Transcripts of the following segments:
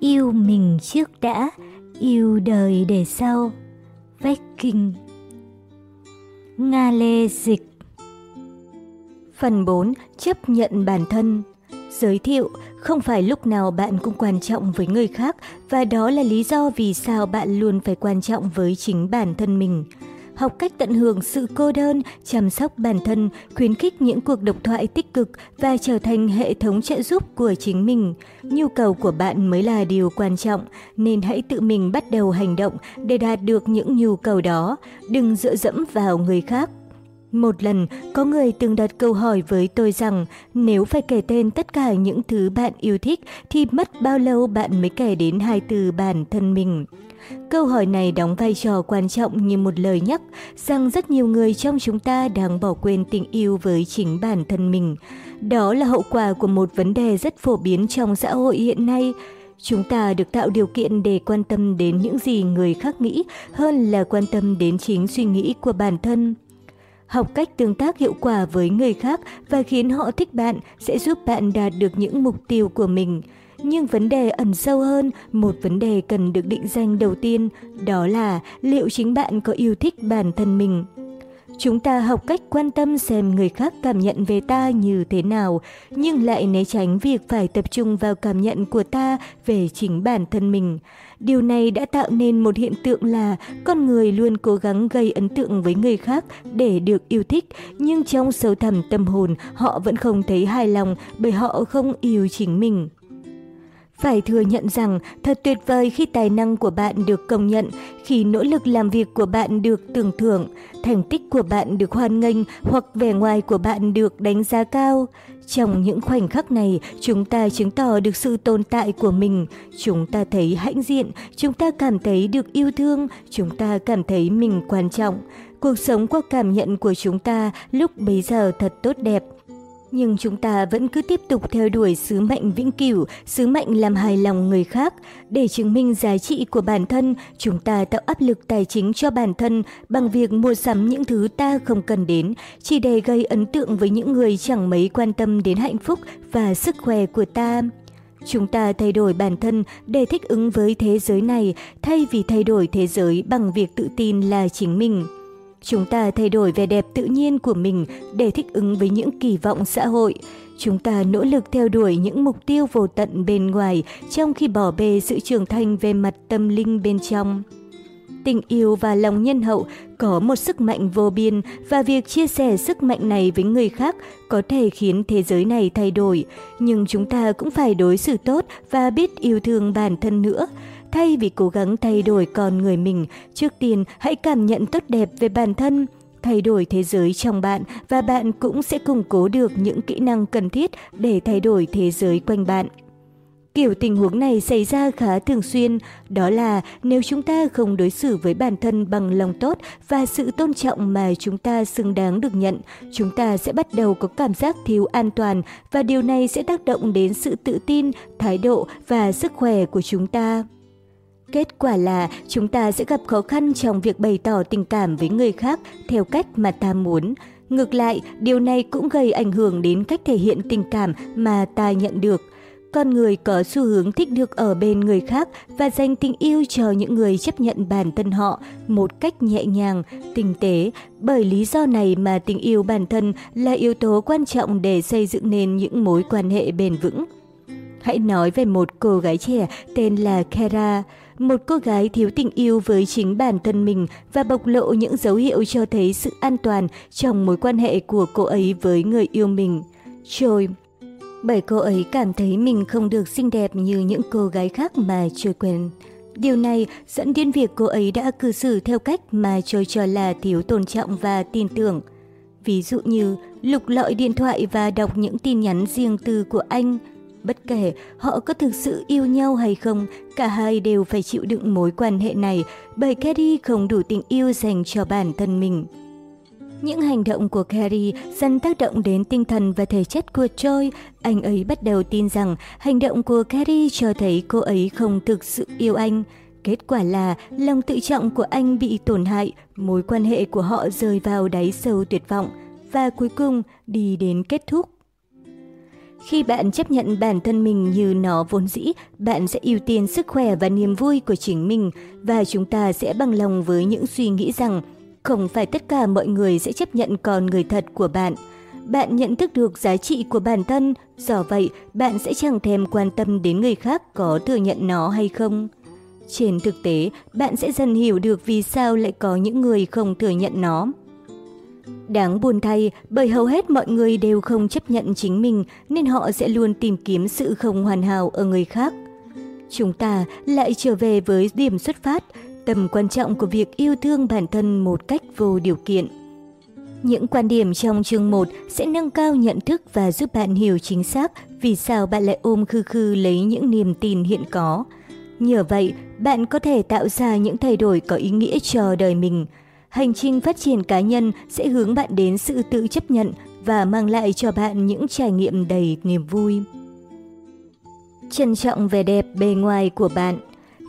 yêu mình trước đã, yêu đời để sau. Vách kinh Nga Lê Dịch Phần 4. Chấp nhận bản thân Giới thiệu, không phải lúc nào bạn cũng quan trọng với người khác và đó là lý do vì sao bạn luôn phải quan trọng với chính bản thân mình học cách tận hưởng sự cô đơn, chăm sóc bản thân, khuyến khích những cuộc độc thoại tích cực và trở thành hệ thống trợ giúp của chính mình. Nhu cầu của bạn mới là điều quan trọng, nên hãy tự mình bắt đầu hành động để đạt được những nhu cầu đó, đừng dựa dẫm vào người khác. Một lần, có người từng đặt câu hỏi với tôi rằng nếu phải kể tên tất cả những thứ bạn yêu thích thì mất bao lâu bạn mới kể đến hai từ bản thân mình. Câu hỏi này đóng vai trò quan trọng như một lời nhắc rằng rất nhiều người trong chúng ta đang bỏ quên tình yêu với chính bản thân mình. Đó là hậu quả của một vấn đề rất phổ biến trong xã hội hiện nay. Chúng ta được tạo điều kiện để quan tâm đến những gì người khác nghĩ hơn là quan tâm đến chính suy nghĩ của bản thân. Học cách tương tác hiệu quả với người khác và khiến họ thích bạn sẽ giúp bạn đạt được những mục tiêu của mình. Nhưng vấn đề ẩn sâu hơn, một vấn đề cần được định danh đầu tiên, đó là liệu chính bạn có yêu thích bản thân mình. Chúng ta học cách quan tâm xem người khác cảm nhận về ta như thế nào, nhưng lại né tránh việc phải tập trung vào cảm nhận của ta về chính bản thân mình. Điều này đã tạo nên một hiện tượng là con người luôn cố gắng gây ấn tượng với người khác để được yêu thích, nhưng trong sâu thẳm tâm hồn họ vẫn không thấy hài lòng bởi họ không yêu chính mình. Phải thừa nhận rằng thật tuyệt vời khi tài năng của bạn được công nhận, khi nỗ lực làm việc của bạn được tưởng thưởng, thành tích của bạn được hoan nghênh hoặc vẻ ngoài của bạn được đánh giá cao. Trong những khoảnh khắc này, chúng ta chứng tỏ được sự tồn tại của mình, chúng ta thấy hãnh diện, chúng ta cảm thấy được yêu thương, chúng ta cảm thấy mình quan trọng. Cuộc sống qua cảm nhận của chúng ta lúc bấy giờ thật tốt đẹp. Nhưng chúng ta vẫn cứ tiếp tục theo đuổi sứ mệnh vĩnh cửu, sứ mệnh làm hài lòng người khác. Để chứng minh giá trị của bản thân, chúng ta tạo áp lực tài chính cho bản thân bằng việc mua sắm những thứ ta không cần đến, chỉ để gây ấn tượng với những người chẳng mấy quan tâm đến hạnh phúc và sức khỏe của ta. Chúng ta thay đổi bản thân để thích ứng với thế giới này thay vì thay đổi thế giới bằng việc tự tin là chính mình. Chúng ta thay đổi vẻ đẹp tự nhiên của mình để thích ứng với những kỳ vọng xã hội. Chúng ta nỗ lực theo đuổi những mục tiêu vô tận bên ngoài trong khi bỏ bê sự trưởng thành về mặt tâm linh bên trong. Tình yêu và lòng nhân hậu có một sức mạnh vô biên và việc chia sẻ sức mạnh này với người khác có thể khiến thế giới này thay đổi. Nhưng chúng ta cũng phải đối xử tốt và biết yêu thương bản thân nữa. Thay vì cố gắng thay đổi con người mình, trước tiên hãy cảm nhận tốt đẹp về bản thân, thay đổi thế giới trong bạn và bạn cũng sẽ củng cố được những kỹ năng cần thiết để thay đổi thế giới quanh bạn. Kiểu tình huống này xảy ra khá thường xuyên, đó là nếu chúng ta không đối xử với bản thân bằng lòng tốt và sự tôn trọng mà chúng ta xứng đáng được nhận, chúng ta sẽ bắt đầu có cảm giác thiếu an toàn và điều này sẽ tác động đến sự tự tin, thái độ và sức khỏe của chúng ta. Kết quả là chúng ta sẽ gặp khó khăn trong việc bày tỏ tình cảm với người khác theo cách mà ta muốn. Ngược lại, điều này cũng gây ảnh hưởng đến cách thể hiện tình cảm mà ta nhận được. Con người có xu hướng thích được ở bên người khác và dành tình yêu cho những người chấp nhận bản thân họ một cách nhẹ nhàng, tinh tế. Bởi lý do này mà tình yêu bản thân là yếu tố quan trọng để xây dựng nên những mối quan hệ bền vững. Hãy nói về một cô gái trẻ tên là Kara một cô gái thiếu tình yêu với chính bản thân mình và bộc lộ những dấu hiệu cho thấy sự an toàn trong mối quan hệ của cô ấy với người yêu mình. Trôi Bởi cô ấy cảm thấy mình không được xinh đẹp như những cô gái khác mà Trôi quen. Điều này dẫn đến việc cô ấy đã cư xử theo cách mà Trôi cho là thiếu tôn trọng và tin tưởng. Ví dụ như lục lọi điện thoại và đọc những tin nhắn riêng tư của anh, Bất kể họ có thực sự yêu nhau hay không, cả hai đều phải chịu đựng mối quan hệ này bởi Carrie không đủ tình yêu dành cho bản thân mình. Những hành động của Carrie dần tác động đến tinh thần và thể chất của Troy. Anh ấy bắt đầu tin rằng hành động của Carrie cho thấy cô ấy không thực sự yêu anh. Kết quả là lòng tự trọng của anh bị tổn hại, mối quan hệ của họ rơi vào đáy sâu tuyệt vọng và cuối cùng đi đến kết thúc. Khi bạn chấp nhận bản thân mình như nó vốn dĩ, bạn sẽ ưu tiên sức khỏe và niềm vui của chính mình và chúng ta sẽ bằng lòng với những suy nghĩ rằng không phải tất cả mọi người sẽ chấp nhận con người thật của bạn. Bạn nhận thức được giá trị của bản thân, do vậy bạn sẽ chẳng thèm quan tâm đến người khác có thừa nhận nó hay không. Trên thực tế, bạn sẽ dần hiểu được vì sao lại có những người không thừa nhận nó. Đáng buồn thay, bởi hầu hết mọi người đều không chấp nhận chính mình nên họ sẽ luôn tìm kiếm sự không hoàn hảo ở người khác. Chúng ta lại trở về với điểm xuất phát, tầm quan trọng của việc yêu thương bản thân một cách vô điều kiện. Những quan điểm trong chương 1 sẽ nâng cao nhận thức và giúp bạn hiểu chính xác vì sao bạn lại ôm khư khư lấy những niềm tin hiện có. Nhờ vậy, bạn có thể tạo ra những thay đổi có ý nghĩa cho đời mình. Hành trình phát triển cá nhân sẽ hướng bạn đến sự tự chấp nhận và mang lại cho bạn những trải nghiệm đầy niềm vui. Trân trọng vẻ đẹp bề ngoài của bạn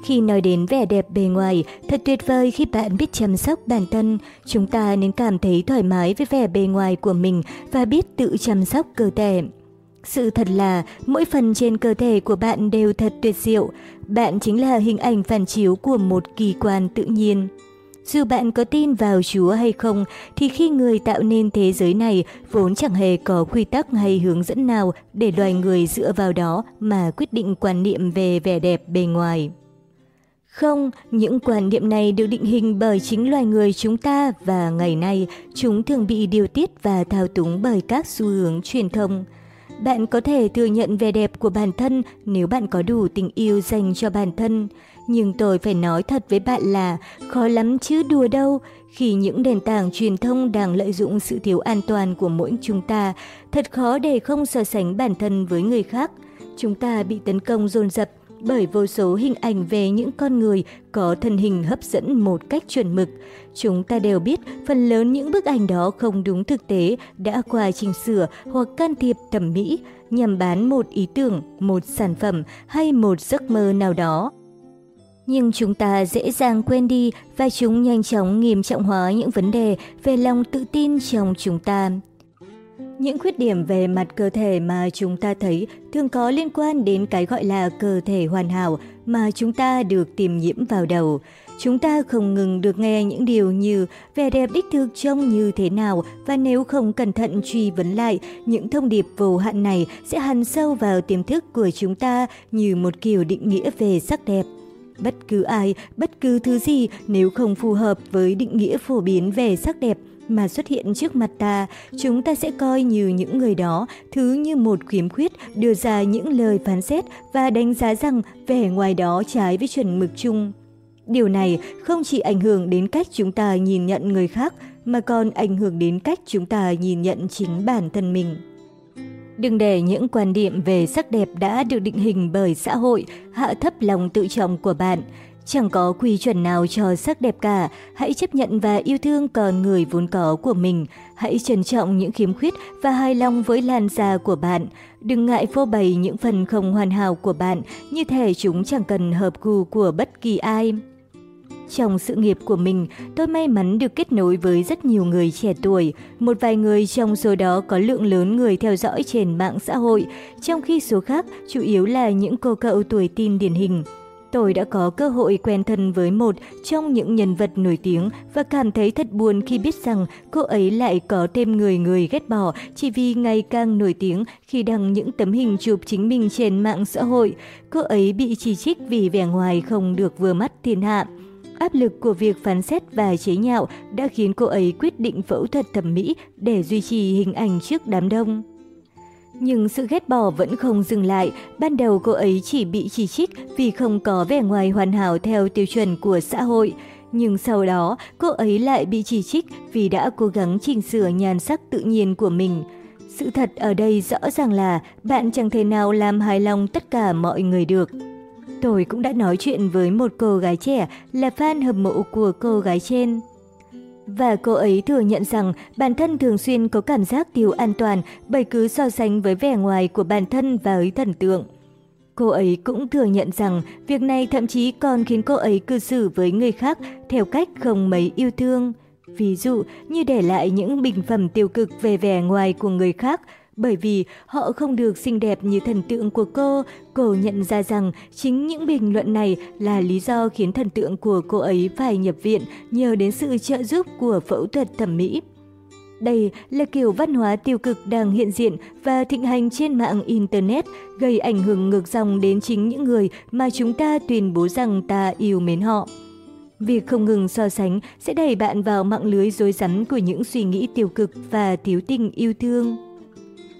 khi nói đến vẻ đẹp bề ngoài, thật tuyệt vời khi bạn biết chăm sóc bản thân. Chúng ta nên cảm thấy thoải mái với vẻ bề ngoài của mình và biết tự chăm sóc cơ thể. Sự thật là mỗi phần trên cơ thể của bạn đều thật tuyệt diệu. Bạn chính là hình ảnh phản chiếu của một kỳ quan tự nhiên. Dù bạn có tin vào Chúa hay không, thì khi người tạo nên thế giới này vốn chẳng hề có quy tắc hay hướng dẫn nào để loài người dựa vào đó mà quyết định quan niệm về vẻ đẹp bề ngoài. Không, những quan niệm này được định hình bởi chính loài người chúng ta và ngày nay chúng thường bị điều tiết và thao túng bởi các xu hướng truyền thông. Bạn có thể thừa nhận vẻ đẹp của bản thân nếu bạn có đủ tình yêu dành cho bản thân. Nhưng tôi phải nói thật với bạn là khó lắm chứ đùa đâu khi những nền tảng truyền thông đang lợi dụng sự thiếu an toàn của mỗi chúng ta. Thật khó để không so sánh bản thân với người khác. Chúng ta bị tấn công dồn dập bởi vô số hình ảnh về những con người có thân hình hấp dẫn một cách chuẩn mực. Chúng ta đều biết phần lớn những bức ảnh đó không đúng thực tế, đã qua chỉnh sửa hoặc can thiệp thẩm mỹ nhằm bán một ý tưởng, một sản phẩm hay một giấc mơ nào đó. Nhưng chúng ta dễ dàng quên đi và chúng nhanh chóng nghiêm trọng hóa những vấn đề về lòng tự tin trong chúng ta. Những khuyết điểm về mặt cơ thể mà chúng ta thấy thường có liên quan đến cái gọi là cơ thể hoàn hảo mà chúng ta được tiềm nhiễm vào đầu. Chúng ta không ngừng được nghe những điều như vẻ đẹp đích thực trông như thế nào và nếu không cẩn thận truy vấn lại, những thông điệp vô hạn này sẽ hằn sâu vào tiềm thức của chúng ta như một kiểu định nghĩa về sắc đẹp. Bất cứ ai, bất cứ thứ gì nếu không phù hợp với định nghĩa phổ biến về sắc đẹp mà xuất hiện trước mặt ta, chúng ta sẽ coi như những người đó thứ như một khiếm khuyết đưa ra những lời phán xét và đánh giá rằng vẻ ngoài đó trái với chuẩn mực chung. Điều này không chỉ ảnh hưởng đến cách chúng ta nhìn nhận người khác mà còn ảnh hưởng đến cách chúng ta nhìn nhận chính bản thân mình. Đừng để những quan điểm về sắc đẹp đã được định hình bởi xã hội hạ thấp lòng tự trọng của bạn. Chẳng có quy chuẩn nào cho sắc đẹp cả, hãy chấp nhận và yêu thương con người vốn có của mình. Hãy trân trọng những khiếm khuyết và hài lòng với làn da của bạn. Đừng ngại phô bày những phần không hoàn hảo của bạn, như thể chúng chẳng cần hợp gu của bất kỳ ai. Trong sự nghiệp của mình, tôi may mắn được kết nối với rất nhiều người trẻ tuổi. Một vài người trong số đó có lượng lớn người theo dõi trên mạng xã hội, trong khi số khác chủ yếu là những cô cậu tuổi tin điển hình. Tôi đã có cơ hội quen thân với một trong những nhân vật nổi tiếng và cảm thấy thật buồn khi biết rằng cô ấy lại có thêm người người ghét bỏ, chỉ vì ngày càng nổi tiếng khi đăng những tấm hình chụp chính mình trên mạng xã hội. Cô ấy bị chỉ trích vì vẻ ngoài không được vừa mắt thiên hạ. Áp lực của việc phán xét và chế nhạo đã khiến cô ấy quyết định phẫu thuật thẩm mỹ để duy trì hình ảnh trước đám đông. Nhưng sự ghét bỏ vẫn không dừng lại, ban đầu cô ấy chỉ bị chỉ trích vì không có vẻ ngoài hoàn hảo theo tiêu chuẩn của xã hội. Nhưng sau đó, cô ấy lại bị chỉ trích vì đã cố gắng chỉnh sửa nhan sắc tự nhiên của mình. Sự thật ở đây rõ ràng là bạn chẳng thể nào làm hài lòng tất cả mọi người được. Tôi cũng đã nói chuyện với một cô gái trẻ là fan hâm mộ của cô gái trên. Và cô ấy thừa nhận rằng bản thân thường xuyên có cảm giác thiếu an toàn bởi cứ so sánh với vẻ ngoài của bản thân và ấy thần tượng. Cô ấy cũng thừa nhận rằng việc này thậm chí còn khiến cô ấy cư xử với người khác theo cách không mấy yêu thương. Ví dụ như để lại những bình phẩm tiêu cực về vẻ ngoài của người khác, bởi vì họ không được xinh đẹp như thần tượng của cô. Cô nhận ra rằng chính những bình luận này là lý do khiến thần tượng của cô ấy phải nhập viện nhờ đến sự trợ giúp của phẫu thuật thẩm mỹ. Đây là kiểu văn hóa tiêu cực đang hiện diện và thịnh hành trên mạng Internet, gây ảnh hưởng ngược dòng đến chính những người mà chúng ta tuyên bố rằng ta yêu mến họ. Việc không ngừng so sánh sẽ đẩy bạn vào mạng lưới rối rắm của những suy nghĩ tiêu cực và thiếu tình yêu thương.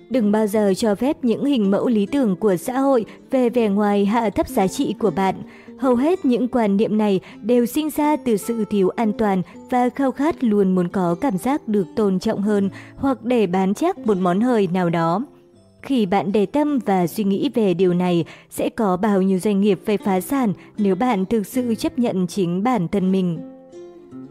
Đừng bao giờ cho phép những hình mẫu lý tưởng của xã hội về vẻ ngoài hạ thấp giá trị của bạn. Hầu hết những quan niệm này đều sinh ra từ sự thiếu an toàn và khao khát luôn muốn có cảm giác được tôn trọng hơn hoặc để bán chắc một món hời nào đó. Khi bạn để tâm và suy nghĩ về điều này, sẽ có bao nhiêu doanh nghiệp phải phá sản nếu bạn thực sự chấp nhận chính bản thân mình.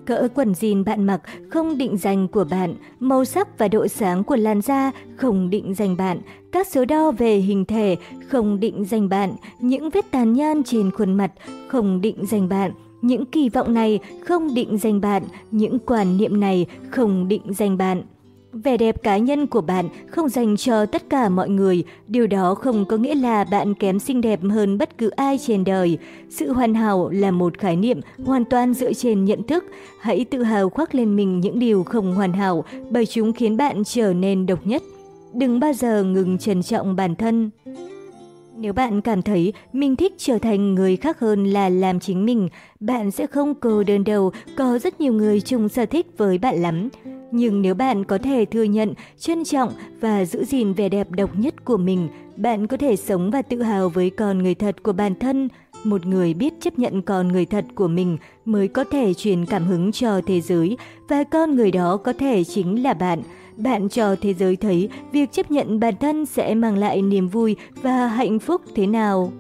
Cỡ quần jean bạn mặc không định danh của bạn, màu sắc và độ sáng của làn da không định danh bạn, các số đo về hình thể không định danh bạn, những vết tàn nhang trên khuôn mặt không định danh bạn, những kỳ vọng này không định danh bạn, những quan niệm này không định danh bạn. Vẻ đẹp cá nhân của bạn không dành cho tất cả mọi người, điều đó không có nghĩa là bạn kém xinh đẹp hơn bất cứ ai trên đời. Sự hoàn hảo là một khái niệm hoàn toàn dựa trên nhận thức. Hãy tự hào khoác lên mình những điều không hoàn hảo bởi chúng khiến bạn trở nên độc nhất. Đừng bao giờ ngừng trân trọng bản thân. Nếu bạn cảm thấy mình thích trở thành người khác hơn là làm chính mình, bạn sẽ không cô đơn đầu, có rất nhiều người chung sở thích với bạn lắm. Nhưng nếu bạn có thể thừa nhận, trân trọng và giữ gìn vẻ đẹp độc nhất của mình, bạn có thể sống và tự hào với con người thật của bản thân. Một người biết chấp nhận con người thật của mình mới có thể truyền cảm hứng cho thế giới và con người đó có thể chính là bạn. Bạn cho thế giới thấy việc chấp nhận bản thân sẽ mang lại niềm vui và hạnh phúc thế nào.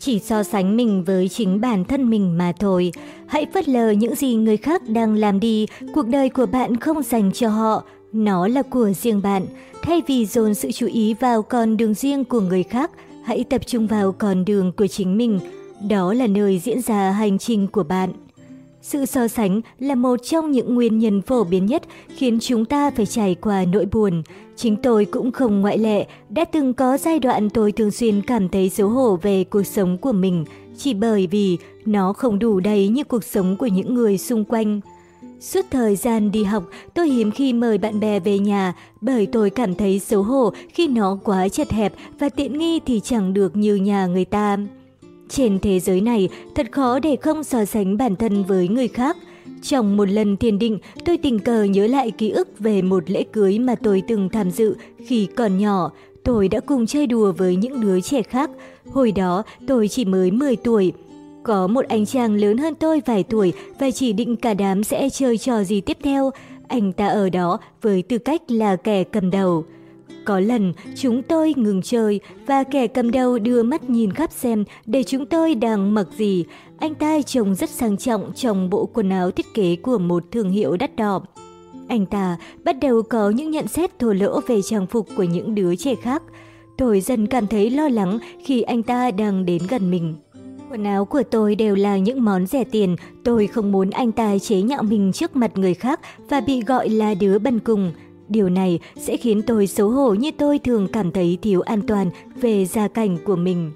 Chỉ so sánh mình với chính bản thân mình mà thôi. Hãy phớt lờ những gì người khác đang làm đi, cuộc đời của bạn không dành cho họ, nó là của riêng bạn. Thay vì dồn sự chú ý vào con đường riêng của người khác, hãy tập trung vào con đường của chính mình. Đó là nơi diễn ra hành trình của bạn. Sự so sánh là một trong những nguyên nhân phổ biến nhất khiến chúng ta phải trải qua nỗi buồn. Chính tôi cũng không ngoại lệ, đã từng có giai đoạn tôi thường xuyên cảm thấy xấu hổ về cuộc sống của mình, chỉ bởi vì nó không đủ đầy như cuộc sống của những người xung quanh. Suốt thời gian đi học, tôi hiếm khi mời bạn bè về nhà bởi tôi cảm thấy xấu hổ khi nó quá chật hẹp và tiện nghi thì chẳng được như nhà người ta. Trên thế giới này, thật khó để không so sánh bản thân với người khác. Trong một lần thiền định, tôi tình cờ nhớ lại ký ức về một lễ cưới mà tôi từng tham dự khi còn nhỏ. Tôi đã cùng chơi đùa với những đứa trẻ khác. Hồi đó, tôi chỉ mới 10 tuổi. Có một anh chàng lớn hơn tôi vài tuổi và chỉ định cả đám sẽ chơi trò gì tiếp theo. Anh ta ở đó với tư cách là kẻ cầm đầu. Có lần chúng tôi ngừng chơi và kẻ cầm đầu đưa mắt nhìn khắp xem để chúng tôi đang mặc gì. Anh ta trông rất sang trọng trong bộ quần áo thiết kế của một thương hiệu đắt đỏ. Anh ta bắt đầu có những nhận xét thô lỗ về trang phục của những đứa trẻ khác. Tôi dần cảm thấy lo lắng khi anh ta đang đến gần mình. Quần áo của tôi đều là những món rẻ tiền, tôi không muốn anh ta chế nhạo mình trước mặt người khác và bị gọi là đứa bần cùng. Điều này sẽ khiến tôi xấu hổ như tôi thường cảm thấy thiếu an toàn về gia cảnh của mình.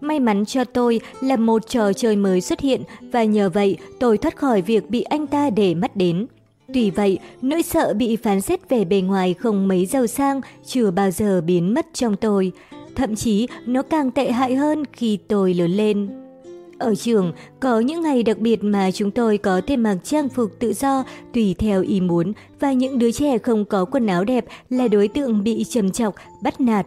May mắn cho tôi là một trò chơi mới xuất hiện và nhờ vậy tôi thoát khỏi việc bị anh ta để mắt đến. Tuy vậy, nỗi sợ bị phán xét về bề ngoài không mấy giàu sang chưa bao giờ biến mất trong tôi. Thậm chí, nó càng tệ hại hơn khi tôi lớn lên. Ở trường, có những ngày đặc biệt mà chúng tôi có thể mặc trang phục tự do tùy theo ý muốn và những đứa trẻ không có quần áo đẹp là đối tượng bị trầm chọc, bắt nạt.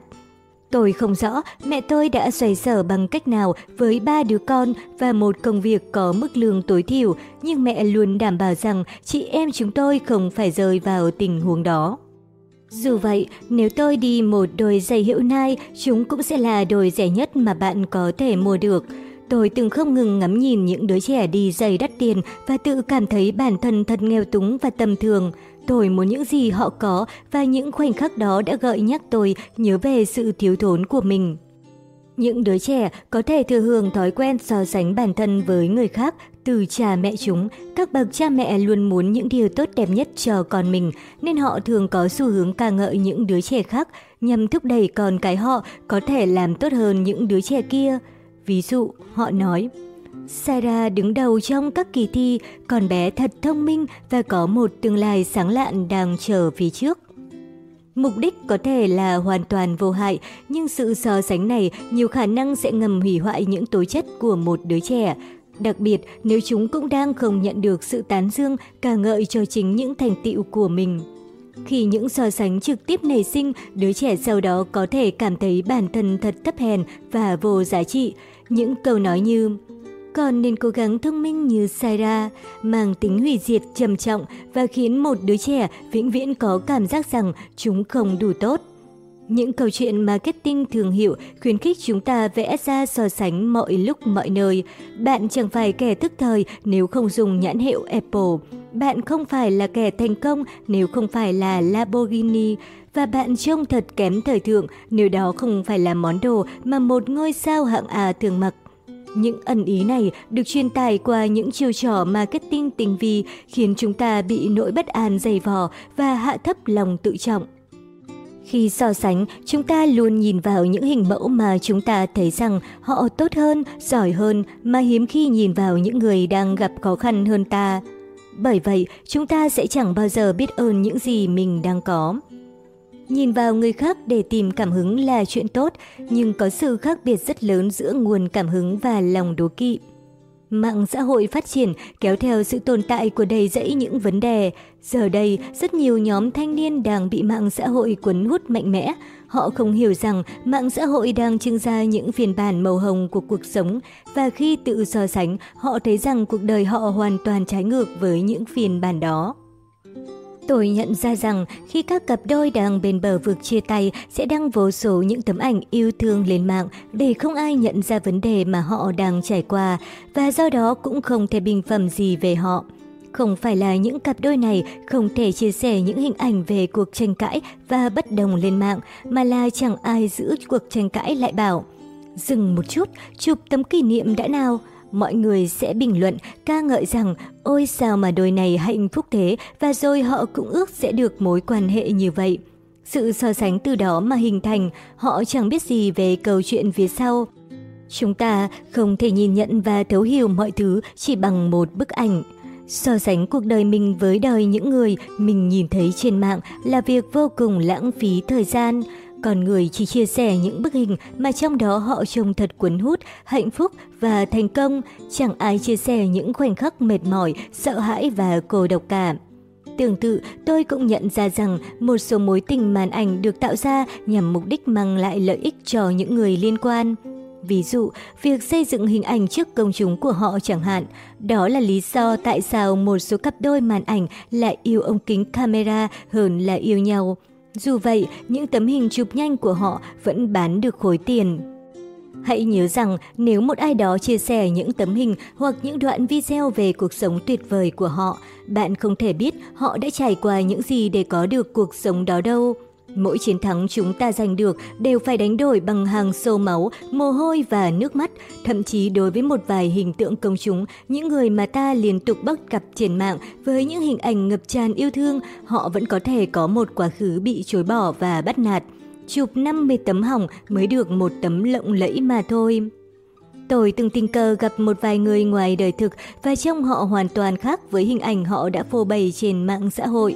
Tôi không rõ mẹ tôi đã xoay sở bằng cách nào với ba đứa con và một công việc có mức lương tối thiểu, nhưng mẹ luôn đảm bảo rằng chị em chúng tôi không phải rơi vào tình huống đó. Dù vậy, nếu tôi đi một đôi giày hiệu nai, chúng cũng sẽ là đôi rẻ nhất mà bạn có thể mua được. Tôi từng không ngừng ngắm nhìn những đứa trẻ đi giày đắt tiền và tự cảm thấy bản thân thật nghèo túng và tầm thường. Tôi muốn những gì họ có và những khoảnh khắc đó đã gợi nhắc tôi nhớ về sự thiếu thốn của mình. Những đứa trẻ có thể thừa hưởng thói quen so sánh bản thân với người khác Từ cha mẹ chúng, các bậc cha mẹ luôn muốn những điều tốt đẹp nhất cho con mình, nên họ thường có xu hướng ca ngợi những đứa trẻ khác nhằm thúc đẩy con cái họ có thể làm tốt hơn những đứa trẻ kia. Ví dụ, họ nói, Sarah đứng đầu trong các kỳ thi, con bé thật thông minh và có một tương lai sáng lạn đang chờ phía trước. Mục đích có thể là hoàn toàn vô hại, nhưng sự so sánh này nhiều khả năng sẽ ngầm hủy hoại những tố chất của một đứa trẻ. Đặc biệt nếu chúng cũng đang không nhận được sự tán dương, ca ngợi cho chính những thành tựu của mình. Khi những so sánh trực tiếp nảy sinh, đứa trẻ sau đó có thể cảm thấy bản thân thật thấp hèn và vô giá trị. Những câu nói như con nên cố gắng thông minh như Saira, mang tính hủy diệt trầm trọng và khiến một đứa trẻ vĩnh viễn có cảm giác rằng chúng không đủ tốt. Những câu chuyện marketing thường hiệu khuyến khích chúng ta vẽ ra so sánh mọi lúc mọi nơi. Bạn chẳng phải kẻ thức thời nếu không dùng nhãn hiệu Apple. Bạn không phải là kẻ thành công nếu không phải là Lamborghini. Và bạn trông thật kém thời thượng nếu đó không phải là món đồ mà một ngôi sao hạng A thường mặc. Những ẩn ý này được truyền tải qua những chiêu trò marketing tinh vi khiến chúng ta bị nỗi bất an dày vò và hạ thấp lòng tự trọng. Khi so sánh, chúng ta luôn nhìn vào những hình mẫu mà chúng ta thấy rằng họ tốt hơn, giỏi hơn mà hiếm khi nhìn vào những người đang gặp khó khăn hơn ta. Bởi vậy, chúng ta sẽ chẳng bao giờ biết ơn những gì mình đang có. Nhìn vào người khác để tìm cảm hứng là chuyện tốt, nhưng có sự khác biệt rất lớn giữa nguồn cảm hứng và lòng đố kỵ. Mạng xã hội phát triển kéo theo sự tồn tại của đầy rẫy những vấn đề. Giờ đây, rất nhiều nhóm thanh niên đang bị mạng xã hội cuốn hút mạnh mẽ. Họ không hiểu rằng mạng xã hội đang trưng ra những phiên bản màu hồng của cuộc sống và khi tự so sánh, họ thấy rằng cuộc đời họ hoàn toàn trái ngược với những phiên bản đó. Tôi nhận ra rằng khi các cặp đôi đang bên bờ vực chia tay sẽ đăng vô số những tấm ảnh yêu thương lên mạng để không ai nhận ra vấn đề mà họ đang trải qua và do đó cũng không thể bình phẩm gì về họ. Không phải là những cặp đôi này không thể chia sẻ những hình ảnh về cuộc tranh cãi và bất đồng lên mạng mà là chẳng ai giữ cuộc tranh cãi lại bảo Dừng một chút, chụp tấm kỷ niệm đã nào mọi người sẽ bình luận ca ngợi rằng ôi sao mà đôi này hạnh phúc thế và rồi họ cũng ước sẽ được mối quan hệ như vậy. Sự so sánh từ đó mà hình thành, họ chẳng biết gì về câu chuyện phía sau. Chúng ta không thể nhìn nhận và thấu hiểu mọi thứ chỉ bằng một bức ảnh. So sánh cuộc đời mình với đời những người mình nhìn thấy trên mạng là việc vô cùng lãng phí thời gian. Còn người chỉ chia sẻ những bức hình mà trong đó họ trông thật cuốn hút, hạnh phúc và thành công, chẳng ai chia sẻ những khoảnh khắc mệt mỏi, sợ hãi và cô độc cả. Tương tự, tôi cũng nhận ra rằng một số mối tình màn ảnh được tạo ra nhằm mục đích mang lại lợi ích cho những người liên quan. Ví dụ, việc xây dựng hình ảnh trước công chúng của họ chẳng hạn. Đó là lý do tại sao một số cặp đôi màn ảnh lại yêu ống kính camera hơn là yêu nhau. Dù vậy, những tấm hình chụp nhanh của họ vẫn bán được khối tiền. Hãy nhớ rằng nếu một ai đó chia sẻ những tấm hình hoặc những đoạn video về cuộc sống tuyệt vời của họ, bạn không thể biết họ đã trải qua những gì để có được cuộc sống đó đâu. Mỗi chiến thắng chúng ta giành được đều phải đánh đổi bằng hàng sâu máu, mồ hôi và nước mắt. Thậm chí đối với một vài hình tượng công chúng, những người mà ta liên tục bắt gặp trên mạng với những hình ảnh ngập tràn yêu thương, họ vẫn có thể có một quá khứ bị chối bỏ và bắt nạt. Chụp 50 tấm hỏng mới được một tấm lộng lẫy mà thôi. Tôi từng tình cờ gặp một vài người ngoài đời thực và trông họ hoàn toàn khác với hình ảnh họ đã phô bày trên mạng xã hội.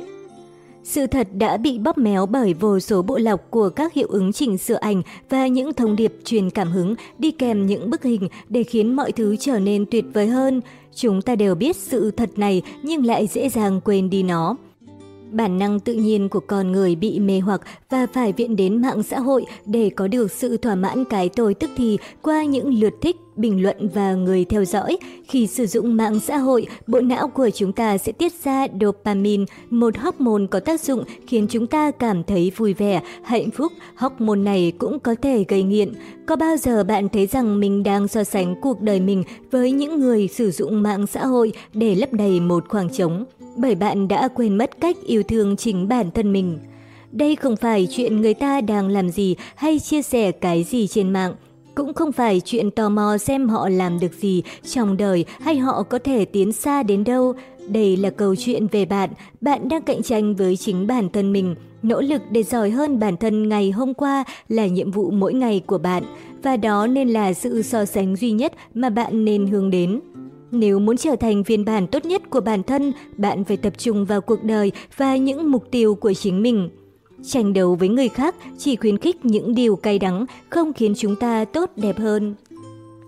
Sự thật đã bị bóp méo bởi vô số bộ lọc của các hiệu ứng chỉnh sửa ảnh và những thông điệp truyền cảm hứng đi kèm những bức hình để khiến mọi thứ trở nên tuyệt vời hơn. Chúng ta đều biết sự thật này nhưng lại dễ dàng quên đi nó. Bản năng tự nhiên của con người bị mê hoặc và phải viện đến mạng xã hội để có được sự thỏa mãn cái tôi tức thì qua những lượt thích, bình luận và người theo dõi. Khi sử dụng mạng xã hội, bộ não của chúng ta sẽ tiết ra dopamine, một hormone có tác dụng khiến chúng ta cảm thấy vui vẻ, hạnh phúc. Hormone này cũng có thể gây nghiện. Có bao giờ bạn thấy rằng mình đang so sánh cuộc đời mình với những người sử dụng mạng xã hội để lấp đầy một khoảng trống? bởi bạn đã quên mất cách yêu thương chính bản thân mình. Đây không phải chuyện người ta đang làm gì hay chia sẻ cái gì trên mạng cũng không phải chuyện tò mò xem họ làm được gì trong đời hay họ có thể tiến xa đến đâu. Đây là câu chuyện về bạn, bạn đang cạnh tranh với chính bản thân mình. Nỗ lực để giỏi hơn bản thân ngày hôm qua là nhiệm vụ mỗi ngày của bạn, và đó nên là sự so sánh duy nhất mà bạn nên hướng đến. Nếu muốn trở thành phiên bản tốt nhất của bản thân, bạn phải tập trung vào cuộc đời và những mục tiêu của chính mình. Tranh đấu với người khác chỉ khuyến khích những điều cay đắng, không khiến chúng ta tốt đẹp hơn.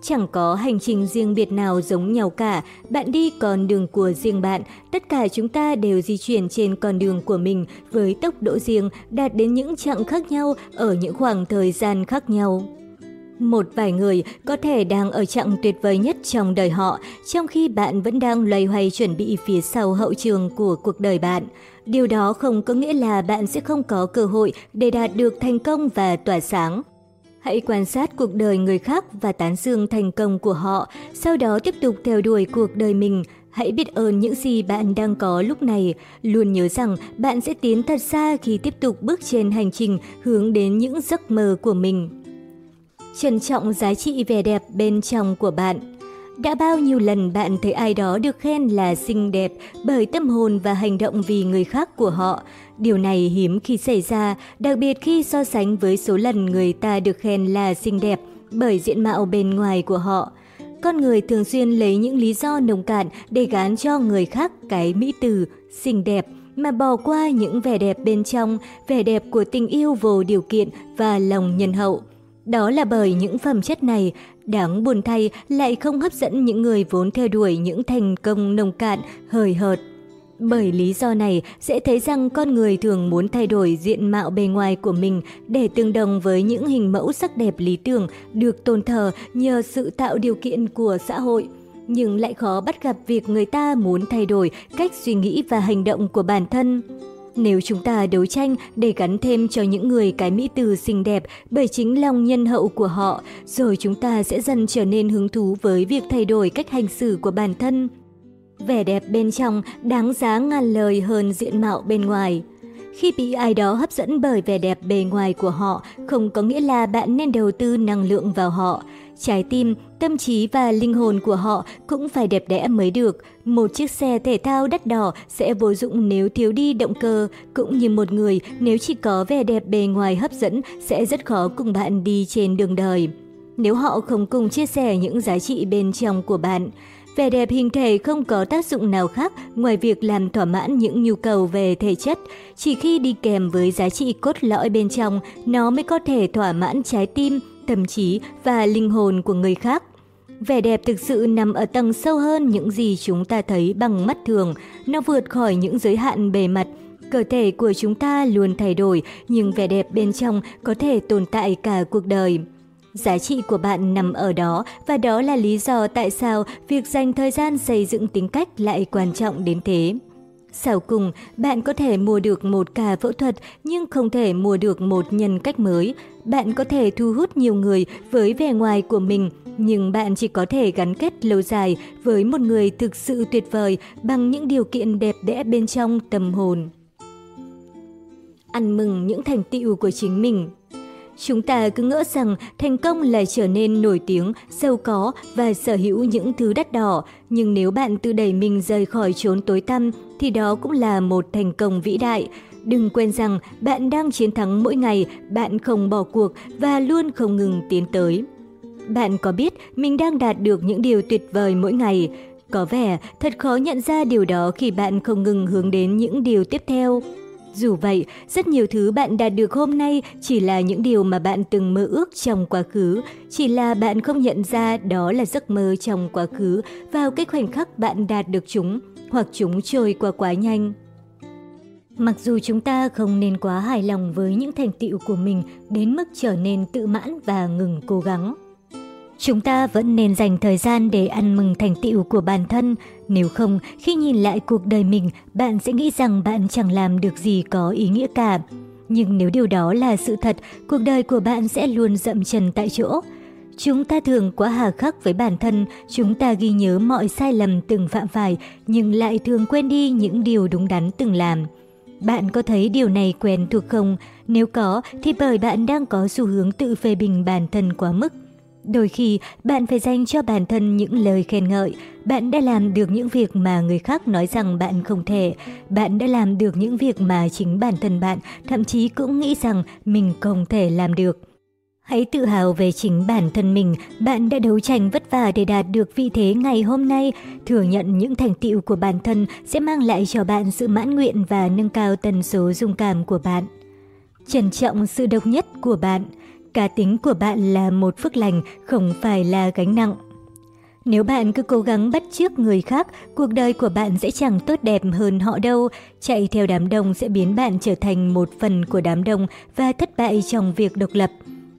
Chẳng có hành trình riêng biệt nào giống nhau cả, bạn đi con đường của riêng bạn, tất cả chúng ta đều di chuyển trên con đường của mình với tốc độ riêng, đạt đến những chặng khác nhau ở những khoảng thời gian khác nhau. Một vài người có thể đang ở chặng tuyệt vời nhất trong đời họ, trong khi bạn vẫn đang loay hoay chuẩn bị phía sau hậu trường của cuộc đời bạn. Điều đó không có nghĩa là bạn sẽ không có cơ hội để đạt được thành công và tỏa sáng. Hãy quan sát cuộc đời người khác và tán dương thành công của họ, sau đó tiếp tục theo đuổi cuộc đời mình. Hãy biết ơn những gì bạn đang có lúc này. Luôn nhớ rằng bạn sẽ tiến thật xa khi tiếp tục bước trên hành trình hướng đến những giấc mơ của mình. Trân trọng giá trị vẻ đẹp bên trong của bạn. Đã bao nhiêu lần bạn thấy ai đó được khen là xinh đẹp bởi tâm hồn và hành động vì người khác của họ. Điều này hiếm khi xảy ra, đặc biệt khi so sánh với số lần người ta được khen là xinh đẹp bởi diện mạo bên ngoài của họ. Con người thường xuyên lấy những lý do nồng cạn để gán cho người khác cái mỹ từ xinh đẹp mà bỏ qua những vẻ đẹp bên trong, vẻ đẹp của tình yêu vô điều kiện và lòng nhân hậu. Đó là bởi những phẩm chất này, đáng buồn thay, lại không hấp dẫn những người vốn theo đuổi những thành công nông cạn, hời hợt. Bởi lý do này, sẽ thấy rằng con người thường muốn thay đổi diện mạo bề ngoài của mình để tương đồng với những hình mẫu sắc đẹp lý tưởng được tôn thờ nhờ sự tạo điều kiện của xã hội. Nhưng lại khó bắt gặp việc người ta muốn thay đổi cách suy nghĩ và hành động của bản thân. Nếu chúng ta đấu tranh để gắn thêm cho những người cái mỹ từ xinh đẹp bởi chính lòng nhân hậu của họ, rồi chúng ta sẽ dần trở nên hứng thú với việc thay đổi cách hành xử của bản thân. Vẻ đẹp bên trong đáng giá ngàn lời hơn diện mạo bên ngoài. Khi bị ai đó hấp dẫn bởi vẻ đẹp bề ngoài của họ, không có nghĩa là bạn nên đầu tư năng lượng vào họ. Trái tim, tâm trí và linh hồn của họ cũng phải đẹp đẽ mới được. Một chiếc xe thể thao đắt đỏ sẽ vô dụng nếu thiếu đi động cơ, cũng như một người nếu chỉ có vẻ đẹp bề ngoài hấp dẫn sẽ rất khó cùng bạn đi trên đường đời. Nếu họ không cùng chia sẻ những giá trị bên trong của bạn, Vẻ đẹp hình thể không có tác dụng nào khác ngoài việc làm thỏa mãn những nhu cầu về thể chất. Chỉ khi đi kèm với giá trị cốt lõi bên trong, nó mới có thể thỏa mãn trái tim, tâm trí và linh hồn của người khác. Vẻ đẹp thực sự nằm ở tầng sâu hơn những gì chúng ta thấy bằng mắt thường. Nó vượt khỏi những giới hạn bề mặt. Cơ thể của chúng ta luôn thay đổi, nhưng vẻ đẹp bên trong có thể tồn tại cả cuộc đời. Giá trị của bạn nằm ở đó và đó là lý do tại sao việc dành thời gian xây dựng tính cách lại quan trọng đến thế. Sau cùng, bạn có thể mua được một ca phẫu thuật nhưng không thể mua được một nhân cách mới. Bạn có thể thu hút nhiều người với vẻ ngoài của mình, nhưng bạn chỉ có thể gắn kết lâu dài với một người thực sự tuyệt vời bằng những điều kiện đẹp đẽ bên trong tâm hồn. Ăn mừng những thành tựu của chính mình Chúng ta cứ ngỡ rằng thành công là trở nên nổi tiếng, giàu có và sở hữu những thứ đắt đỏ, nhưng nếu bạn tự đẩy mình rời khỏi chốn tối tăm thì đó cũng là một thành công vĩ đại. Đừng quên rằng bạn đang chiến thắng mỗi ngày, bạn không bỏ cuộc và luôn không ngừng tiến tới. Bạn có biết mình đang đạt được những điều tuyệt vời mỗi ngày? Có vẻ thật khó nhận ra điều đó khi bạn không ngừng hướng đến những điều tiếp theo. Dù vậy, rất nhiều thứ bạn đạt được hôm nay chỉ là những điều mà bạn từng mơ ước trong quá khứ, chỉ là bạn không nhận ra đó là giấc mơ trong quá khứ vào cái khoảnh khắc bạn đạt được chúng, hoặc chúng trôi qua quá nhanh. Mặc dù chúng ta không nên quá hài lòng với những thành tựu của mình đến mức trở nên tự mãn và ngừng cố gắng. Chúng ta vẫn nên dành thời gian để ăn mừng thành tựu của bản thân, nếu không, khi nhìn lại cuộc đời mình, bạn sẽ nghĩ rằng bạn chẳng làm được gì có ý nghĩa cả. Nhưng nếu điều đó là sự thật, cuộc đời của bạn sẽ luôn dậm chân tại chỗ. Chúng ta thường quá hà khắc với bản thân, chúng ta ghi nhớ mọi sai lầm từng phạm phải, nhưng lại thường quên đi những điều đúng đắn từng làm. Bạn có thấy điều này quen thuộc không? Nếu có, thì bởi bạn đang có xu hướng tự phê bình bản thân quá mức. Đôi khi, bạn phải dành cho bản thân những lời khen ngợi. Bạn đã làm được những việc mà người khác nói rằng bạn không thể. Bạn đã làm được những việc mà chính bản thân bạn thậm chí cũng nghĩ rằng mình không thể làm được. Hãy tự hào về chính bản thân mình, bạn đã đấu tranh vất vả để đạt được vị thế ngày hôm nay. Thừa nhận những thành tựu của bản thân sẽ mang lại cho bạn sự mãn nguyện và nâng cao tần số dung cảm của bạn. Trân trọng sự độc nhất của bạn. Cá tính của bạn là một phước lành, không phải là gánh nặng. Nếu bạn cứ cố gắng bắt chước người khác, cuộc đời của bạn sẽ chẳng tốt đẹp hơn họ đâu. Chạy theo đám đông sẽ biến bạn trở thành một phần của đám đông và thất bại trong việc độc lập.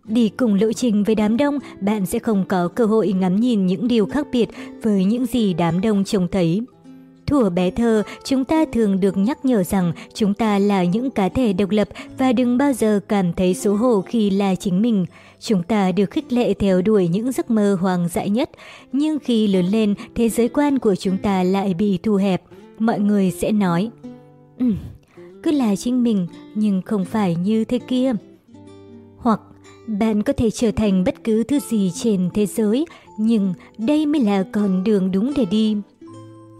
Đi cùng lộ trình với đám đông, bạn sẽ không có cơ hội ngắm nhìn những điều khác biệt với những gì đám đông trông thấy. Thuở bé thơ, chúng ta thường được nhắc nhở rằng chúng ta là những cá thể độc lập và đừng bao giờ cảm thấy xấu hổ khi là chính mình. Chúng ta được khích lệ theo đuổi những giấc mơ hoàng dại nhất, nhưng khi lớn lên, thế giới quan của chúng ta lại bị thu hẹp. Mọi người sẽ nói, um, cứ là chính mình nhưng không phải như thế kia. Hoặc bạn có thể trở thành bất cứ thứ gì trên thế giới, nhưng đây mới là con đường đúng để đi.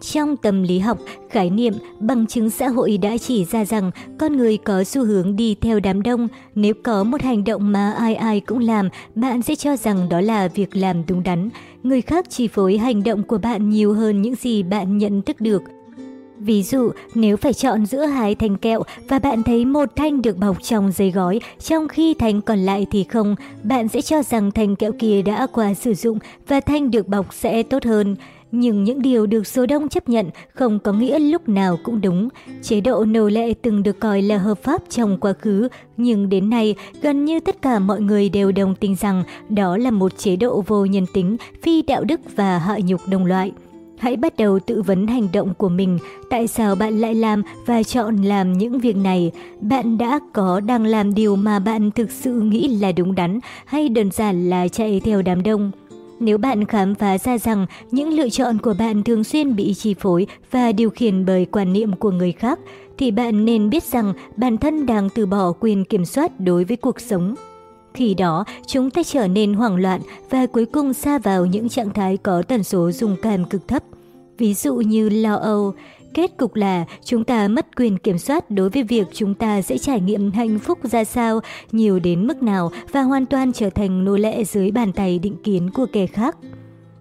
Trong tâm lý học, khái niệm bằng chứng xã hội đã chỉ ra rằng con người có xu hướng đi theo đám đông. Nếu có một hành động mà ai ai cũng làm, bạn sẽ cho rằng đó là việc làm đúng đắn. Người khác chi phối hành động của bạn nhiều hơn những gì bạn nhận thức được. Ví dụ, nếu phải chọn giữa hai thanh kẹo và bạn thấy một thanh được bọc trong giấy gói, trong khi thanh còn lại thì không, bạn sẽ cho rằng thanh kẹo kia đã qua sử dụng và thanh được bọc sẽ tốt hơn. Nhưng những điều được số đông chấp nhận không có nghĩa lúc nào cũng đúng. Chế độ nô lệ từng được coi là hợp pháp trong quá khứ, nhưng đến nay gần như tất cả mọi người đều đồng tình rằng đó là một chế độ vô nhân tính, phi đạo đức và hạ nhục đồng loại. Hãy bắt đầu tự vấn hành động của mình, tại sao bạn lại làm và chọn làm những việc này? Bạn đã có đang làm điều mà bạn thực sự nghĩ là đúng đắn hay đơn giản là chạy theo đám đông? Nếu bạn khám phá ra rằng những lựa chọn của bạn thường xuyên bị chi phối và điều khiển bởi quan niệm của người khác, thì bạn nên biết rằng bản thân đang từ bỏ quyền kiểm soát đối với cuộc sống. Khi đó, chúng ta trở nên hoảng loạn và cuối cùng xa vào những trạng thái có tần số dung cảm cực thấp. Ví dụ như lo âu, Kết cục là chúng ta mất quyền kiểm soát đối với việc chúng ta sẽ trải nghiệm hạnh phúc ra sao, nhiều đến mức nào và hoàn toàn trở thành nô lệ dưới bàn tay định kiến của kẻ khác.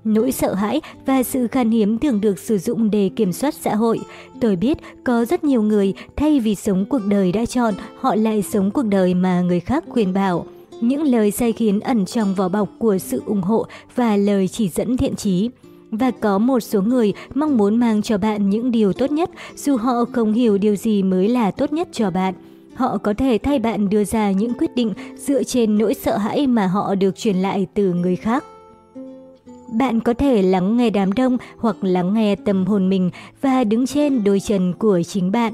Nỗi sợ hãi và sự khan hiếm thường được sử dụng để kiểm soát xã hội. Tôi biết có rất nhiều người thay vì sống cuộc đời đã chọn, họ lại sống cuộc đời mà người khác khuyên bảo. Những lời sai khiến ẩn trong vỏ bọc của sự ủng hộ và lời chỉ dẫn thiện trí. Và có một số người mong muốn mang cho bạn những điều tốt nhất, dù họ không hiểu điều gì mới là tốt nhất cho bạn. Họ có thể thay bạn đưa ra những quyết định dựa trên nỗi sợ hãi mà họ được truyền lại từ người khác. Bạn có thể lắng nghe đám đông hoặc lắng nghe tâm hồn mình và đứng trên đôi chân của chính bạn.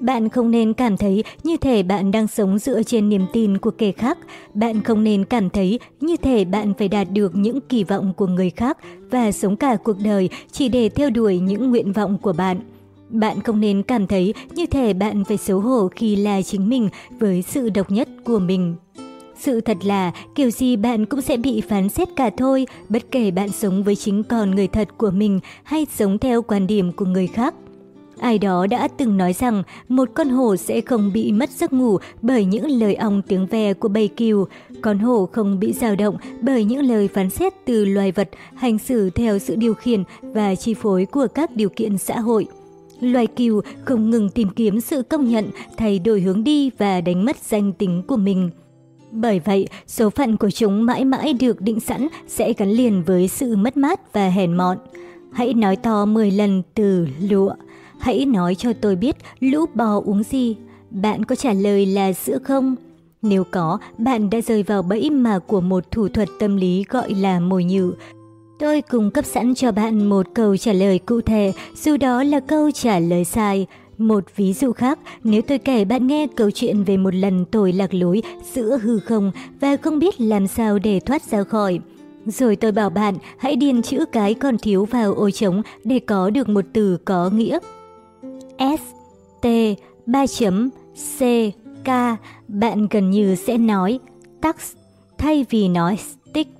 Bạn không nên cảm thấy như thể bạn đang sống dựa trên niềm tin của kẻ khác. Bạn không nên cảm thấy như thể bạn phải đạt được những kỳ vọng của người khác và sống cả cuộc đời chỉ để theo đuổi những nguyện vọng của bạn. Bạn không nên cảm thấy như thể bạn phải xấu hổ khi là chính mình với sự độc nhất của mình. Sự thật là kiểu gì bạn cũng sẽ bị phán xét cả thôi, bất kể bạn sống với chính con người thật của mình hay sống theo quan điểm của người khác. Ai đó đã từng nói rằng một con hổ sẽ không bị mất giấc ngủ bởi những lời ong tiếng ve của bầy cừu. Con hổ không bị dao động bởi những lời phán xét từ loài vật hành xử theo sự điều khiển và chi phối của các điều kiện xã hội. Loài cừu không ngừng tìm kiếm sự công nhận, thay đổi hướng đi và đánh mất danh tính của mình. Bởi vậy, số phận của chúng mãi mãi được định sẵn sẽ gắn liền với sự mất mát và hèn mọn. Hãy nói to 10 lần từ lụa. Hãy nói cho tôi biết lũ bò uống gì. Bạn có trả lời là sữa không? Nếu có, bạn đã rơi vào bẫy mà của một thủ thuật tâm lý gọi là mồi nhử. Tôi cung cấp sẵn cho bạn một câu trả lời cụ thể, dù đó là câu trả lời sai. Một ví dụ khác, nếu tôi kể bạn nghe câu chuyện về một lần tôi lạc lối giữa hư không và không biết làm sao để thoát ra khỏi. Rồi tôi bảo bạn hãy điền chữ cái còn thiếu vào ô trống để có được một từ có nghĩa. S, T, 3 chấm, C, K, bạn gần như sẽ nói tax thay vì nói stick.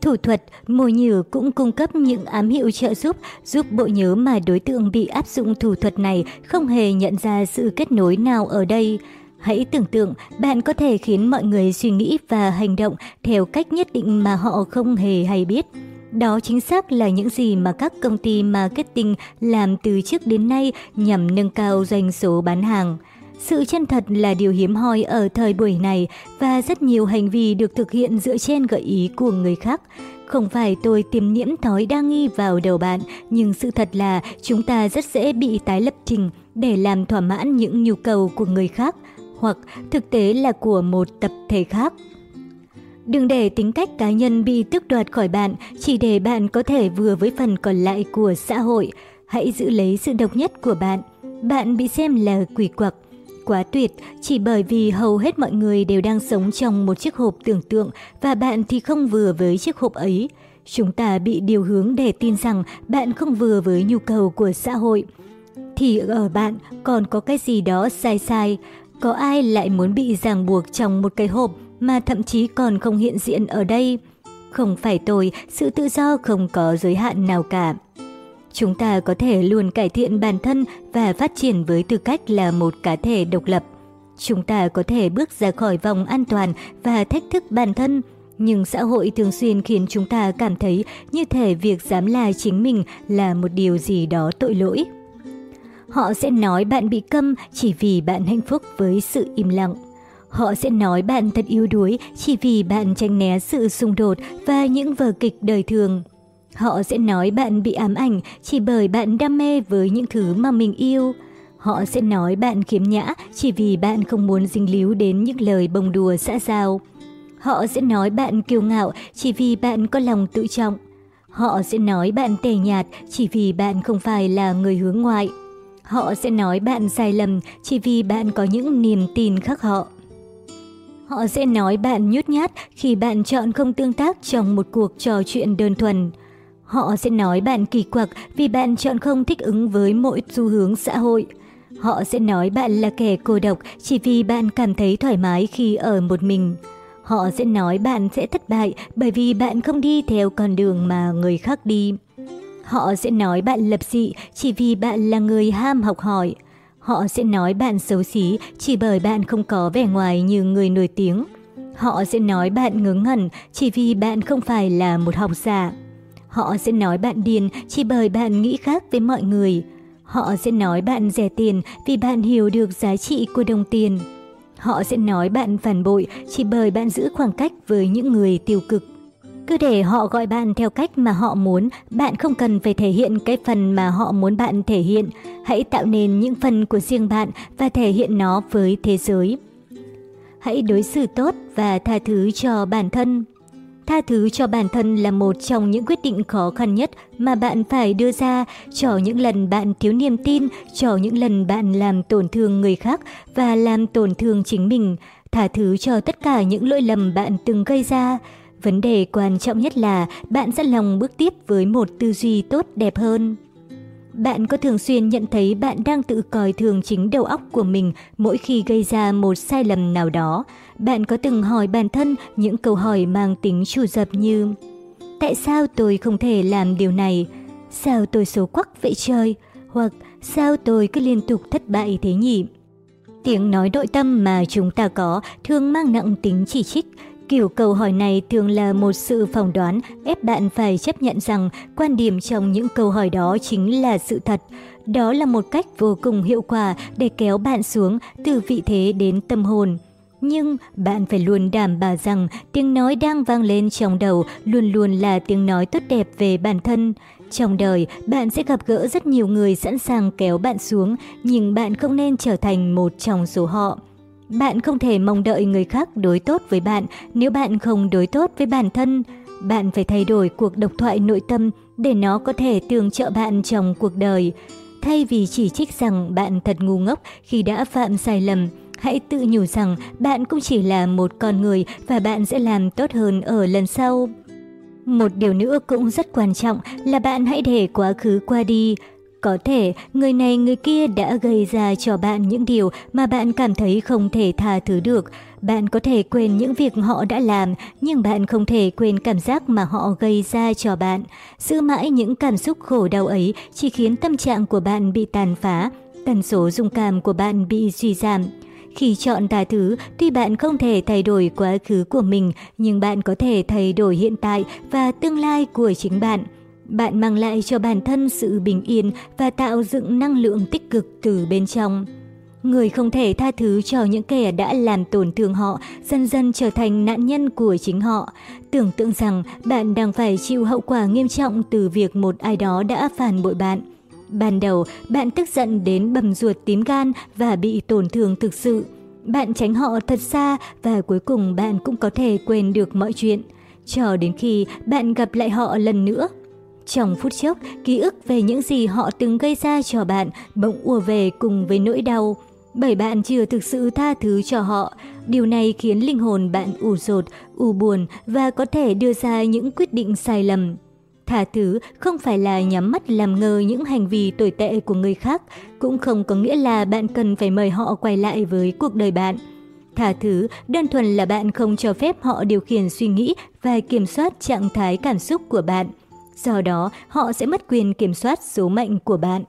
Thủ thuật, mồi nhử cũng cung cấp những ám hiệu trợ giúp, giúp bộ nhớ mà đối tượng bị áp dụng thủ thuật này không hề nhận ra sự kết nối nào ở đây. Hãy tưởng tượng bạn có thể khiến mọi người suy nghĩ và hành động theo cách nhất định mà họ không hề hay biết. Đó chính xác là những gì mà các công ty marketing làm từ trước đến nay nhằm nâng cao doanh số bán hàng. Sự chân thật là điều hiếm hoi ở thời buổi này và rất nhiều hành vi được thực hiện dựa trên gợi ý của người khác. Không phải tôi tiêm nhiễm thói đa nghi vào đầu bạn, nhưng sự thật là chúng ta rất dễ bị tái lập trình để làm thỏa mãn những nhu cầu của người khác, hoặc thực tế là của một tập thể khác. Đừng để tính cách cá nhân bị tước đoạt khỏi bạn chỉ để bạn có thể vừa với phần còn lại của xã hội. Hãy giữ lấy sự độc nhất của bạn. Bạn bị xem là quỷ quặc, quá tuyệt chỉ bởi vì hầu hết mọi người đều đang sống trong một chiếc hộp tưởng tượng và bạn thì không vừa với chiếc hộp ấy. Chúng ta bị điều hướng để tin rằng bạn không vừa với nhu cầu của xã hội. Thì ở bạn còn có cái gì đó sai sai. Có ai lại muốn bị ràng buộc trong một cái hộp mà thậm chí còn không hiện diện ở đây? Không phải tôi, sự tự do không có giới hạn nào cả. Chúng ta có thể luôn cải thiện bản thân và phát triển với tư cách là một cá thể độc lập. Chúng ta có thể bước ra khỏi vòng an toàn và thách thức bản thân, nhưng xã hội thường xuyên khiến chúng ta cảm thấy như thể việc dám là chính mình là một điều gì đó tội lỗi. Họ sẽ nói bạn bị câm chỉ vì bạn hạnh phúc với sự im lặng. Họ sẽ nói bạn thật yếu đuối chỉ vì bạn tránh né sự xung đột và những vở kịch đời thường. Họ sẽ nói bạn bị ám ảnh chỉ bởi bạn đam mê với những thứ mà mình yêu. Họ sẽ nói bạn khiếm nhã chỉ vì bạn không muốn dính líu đến những lời bông đùa xã giao. Họ sẽ nói bạn kiêu ngạo chỉ vì bạn có lòng tự trọng. Họ sẽ nói bạn tẻ nhạt chỉ vì bạn không phải là người hướng ngoại. Họ sẽ nói bạn sai lầm chỉ vì bạn có những niềm tin khác họ. Họ sẽ nói bạn nhút nhát khi bạn chọn không tương tác trong một cuộc trò chuyện đơn thuần. Họ sẽ nói bạn kỳ quặc vì bạn chọn không thích ứng với mọi xu hướng xã hội. Họ sẽ nói bạn là kẻ cô độc chỉ vì bạn cảm thấy thoải mái khi ở một mình. Họ sẽ nói bạn sẽ thất bại bởi vì bạn không đi theo con đường mà người khác đi. Họ sẽ nói bạn lập dị chỉ vì bạn là người ham học hỏi. Họ sẽ nói bạn xấu xí chỉ bởi bạn không có vẻ ngoài như người nổi tiếng. Họ sẽ nói bạn ngớ ngẩn chỉ vì bạn không phải là một học giả. Họ sẽ nói bạn điên chỉ bởi bạn nghĩ khác với mọi người. Họ sẽ nói bạn rẻ tiền vì bạn hiểu được giá trị của đồng tiền. Họ sẽ nói bạn phản bội chỉ bởi bạn giữ khoảng cách với những người tiêu cực. Cứ để họ gọi bạn theo cách mà họ muốn, bạn không cần phải thể hiện cái phần mà họ muốn bạn thể hiện. Hãy tạo nên những phần của riêng bạn và thể hiện nó với thế giới. Hãy đối xử tốt và tha thứ cho bản thân. Tha thứ cho bản thân là một trong những quyết định khó khăn nhất mà bạn phải đưa ra cho những lần bạn thiếu niềm tin, cho những lần bạn làm tổn thương người khác và làm tổn thương chính mình. Tha thứ cho tất cả những lỗi lầm bạn từng gây ra. Vấn đề quan trọng nhất là bạn sẵn lòng bước tiếp với một tư duy tốt đẹp hơn. Bạn có thường xuyên nhận thấy bạn đang tự coi thường chính đầu óc của mình mỗi khi gây ra một sai lầm nào đó. Bạn có từng hỏi bản thân những câu hỏi mang tính chủ dập như Tại sao tôi không thể làm điều này? Sao tôi xấu quắc vậy trời? Hoặc sao tôi cứ liên tục thất bại thế nhỉ? Tiếng nói nội tâm mà chúng ta có thường mang nặng tính chỉ trích, Kiểu câu hỏi này thường là một sự phỏng đoán ép bạn phải chấp nhận rằng quan điểm trong những câu hỏi đó chính là sự thật. Đó là một cách vô cùng hiệu quả để kéo bạn xuống từ vị thế đến tâm hồn. Nhưng bạn phải luôn đảm bảo rằng tiếng nói đang vang lên trong đầu luôn luôn là tiếng nói tốt đẹp về bản thân. Trong đời, bạn sẽ gặp gỡ rất nhiều người sẵn sàng kéo bạn xuống, nhưng bạn không nên trở thành một trong số họ. Bạn không thể mong đợi người khác đối tốt với bạn nếu bạn không đối tốt với bản thân. Bạn phải thay đổi cuộc độc thoại nội tâm để nó có thể tương trợ bạn trong cuộc đời. Thay vì chỉ trích rằng bạn thật ngu ngốc khi đã phạm sai lầm, hãy tự nhủ rằng bạn cũng chỉ là một con người và bạn sẽ làm tốt hơn ở lần sau. Một điều nữa cũng rất quan trọng là bạn hãy để quá khứ qua đi. Có thể người này người kia đã gây ra cho bạn những điều mà bạn cảm thấy không thể tha thứ được. Bạn có thể quên những việc họ đã làm, nhưng bạn không thể quên cảm giác mà họ gây ra cho bạn. Giữ mãi những cảm xúc khổ đau ấy chỉ khiến tâm trạng của bạn bị tàn phá, tần số dung cảm của bạn bị suy giảm. Khi chọn tha thứ, tuy bạn không thể thay đổi quá khứ của mình, nhưng bạn có thể thay đổi hiện tại và tương lai của chính bạn. Bạn mang lại cho bản thân sự bình yên và tạo dựng năng lượng tích cực từ bên trong. Người không thể tha thứ cho những kẻ đã làm tổn thương họ, dần dần trở thành nạn nhân của chính họ. Tưởng tượng rằng bạn đang phải chịu hậu quả nghiêm trọng từ việc một ai đó đã phản bội bạn. Ban đầu, bạn tức giận đến bầm ruột tím gan và bị tổn thương thực sự. Bạn tránh họ thật xa và cuối cùng bạn cũng có thể quên được mọi chuyện. Cho đến khi bạn gặp lại họ lần nữa. Trong phút chốc, ký ức về những gì họ từng gây ra cho bạn bỗng ùa về cùng với nỗi đau. Bởi bạn chưa thực sự tha thứ cho họ, điều này khiến linh hồn bạn ủ rột, ủ buồn và có thể đưa ra những quyết định sai lầm. Tha thứ không phải là nhắm mắt làm ngơ những hành vi tồi tệ của người khác, cũng không có nghĩa là bạn cần phải mời họ quay lại với cuộc đời bạn. Tha thứ đơn thuần là bạn không cho phép họ điều khiển suy nghĩ và kiểm soát trạng thái cảm xúc của bạn. Do đó, họ sẽ mất quyền kiểm soát số mệnh của bạn.